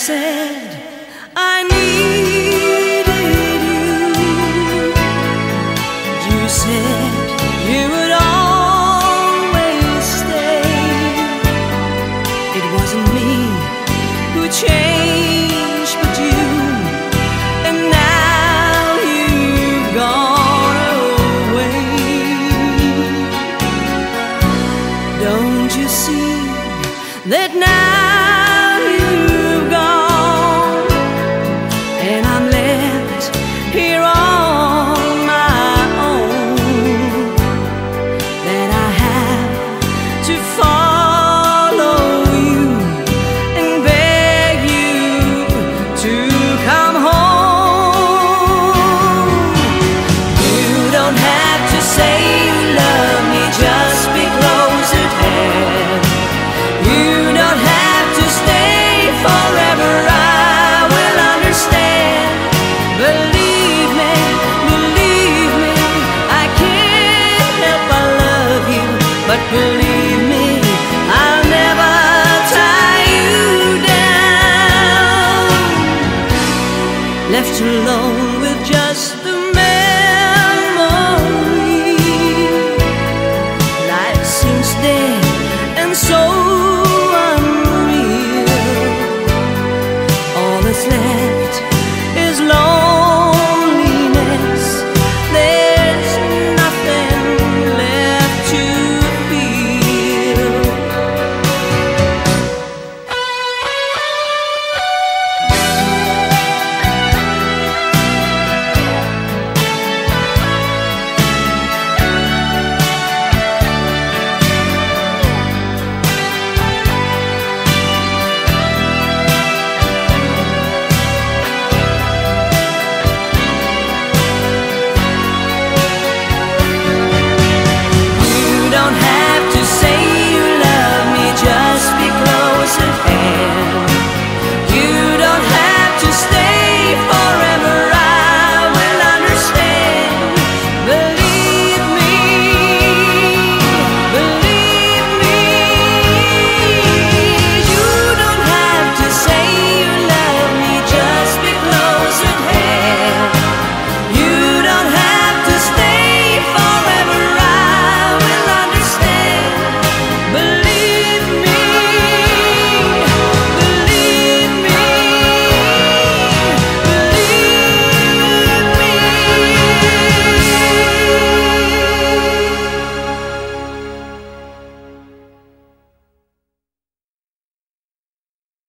said I needed you. You said you would always stay. It wasn't me who changed, but you. And now you've gone away. Don't you see that now? Left alone with just